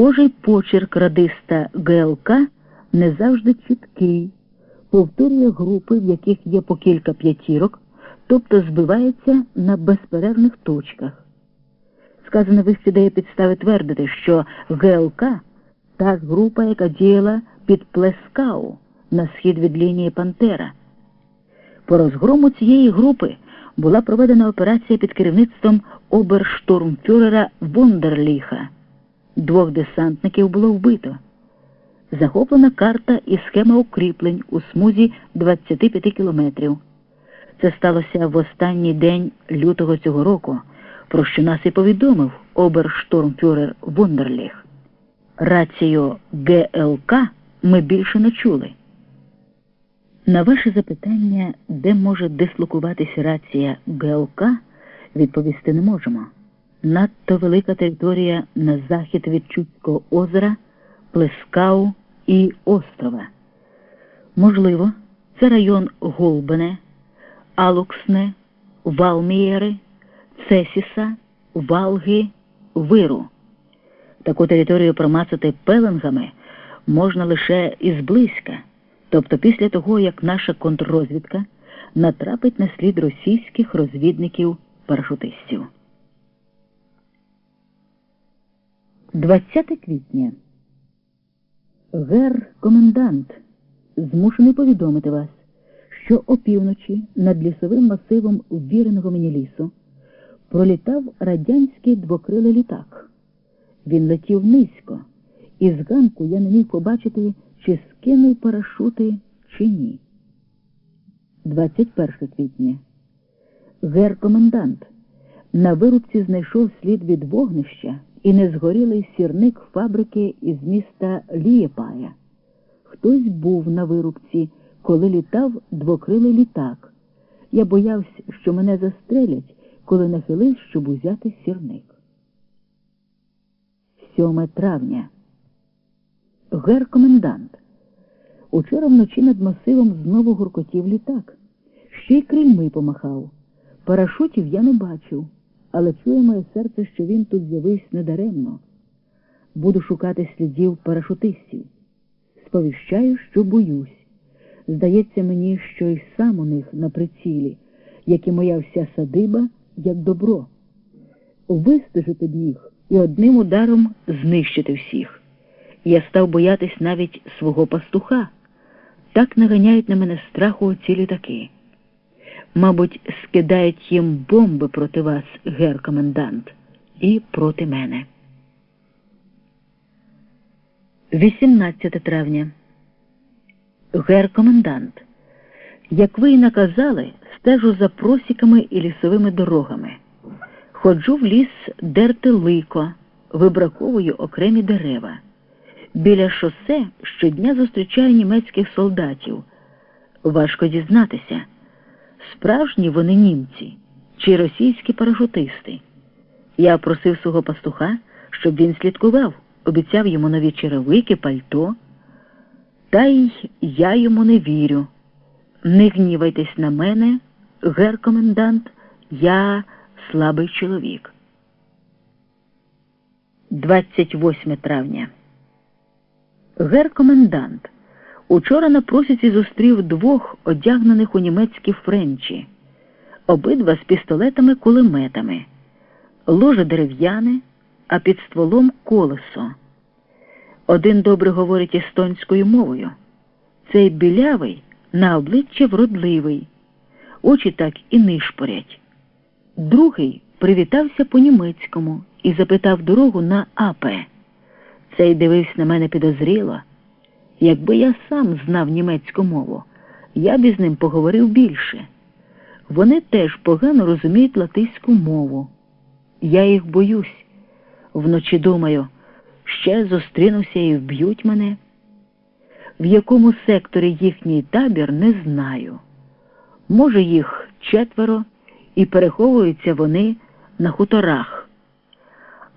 Схожий почерк радиста ГЛК не завжди чіткий, повторює групи, в яких є по кілька п'ятірок, тобто збивається на безперервних точках. Сказане вище дає підстави твердити, що ГЛК та група, яка діяла під Плескау на схід від лінії Пантера. По розгрому цієї групи була проведена операція під керівництвом оберштурмфюрера Вондерліха. Двох десантників було вбито. Захоплена карта і схема укріплень у смузі 25 кілометрів. Це сталося в останній день лютого цього року, про що нас і повідомив оберштурмфюрер Вондерліх. Рацію ГЛК ми більше не чули. На ваше запитання, де може дислокуватися рація ГЛК, відповісти не можемо. Надто велика територія на захід від Чудського озера, Плескау і острова. Можливо, це район Голбене, Алуксне, Валмієри, Цесіса, Валги, Виру. Таку територію промацати пеленгами можна лише ізблизька, тобто після того, як наша контррозвідка натрапить на слід російських розвідників-парашутистів. 20 квітня. Гер комендант змушений повідомити вас, що опівночі над лісовим масивом ввіреного мені лісу пролітав радянський двокрилий літак. Він летів низько, і з ганку я не міг побачити, чи скинув парашути, чи ні. 21 квітня. Гер комендант на вирубці знайшов слід від вогнища і незгорілий сірник фабрики із міста Лієпая. Хтось був на вирубці, коли літав двокрилий літак. Я боявся, що мене застрелять, коли нахилив, щоб узяти сірник. 7 травня. Гер комендант. Учора вночі над масивом знову гуркотів літак. Ще й крильми помахав. Парашутів я не бачив, але чує моє серце, що він тут з'явився недаремно. Буду шукати слідів парашутистів. Сповіщаю, що боюсь. Здається мені, що й сам у них на прицілі, як і моя вся садиба, як добро. Вистежити б їх і одним ударом знищити всіх. Я став боятись навіть свого пастуха. Так наганяють на мене страху ці літаки. Мабуть, скидають їм бомби проти вас, гер комендант, і проти мене. 18 травня. Гер комендант. Як ви й наказали, стежу за просіками і лісовими дорогами. Ходжу в ліс дерти лико, вибраковую окремі дерева. Біля шосе щодня зустрічаю німецьких солдатів. Важко дізнатися, справжні вони німці чи російські парашутисти. Я просив свого пастуха, щоб він слідкував, обіцяв йому нові черевики, пальто. Та й я йому не вірю. Не гнівайтесь на мене, гер комендант, я слабий чоловік. 28 травня. Гер комендант. Учора на просіці зустрів двох одягнених у німецькі френчі, обидва з пістолетами кулеметами, ложе дерев'яне, а під стволом колесо. Один добре говорить естонською мовою. Цей білявий на обличчя вродливий, очі так і нишпорять. Другий привітався по-німецькому і запитав дорогу на АП. Цей дивився на мене підозріло. Якби я сам знав німецьку мову, я б із ним поговорив більше. Вони теж погано розуміють латиську мову. Я їх боюсь. Вночі думаю, ще зустрінуся і вб'ють мене. В якому секторі їхній табір не знаю. Може, їх четверо, і переховуються вони на хуторах.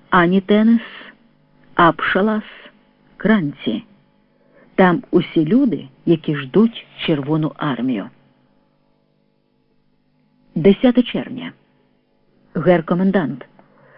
Ані Тенес, Апшалас, Кранці. Там усі люди, які ждуть Червону армію. 10 червня. Гер комендант.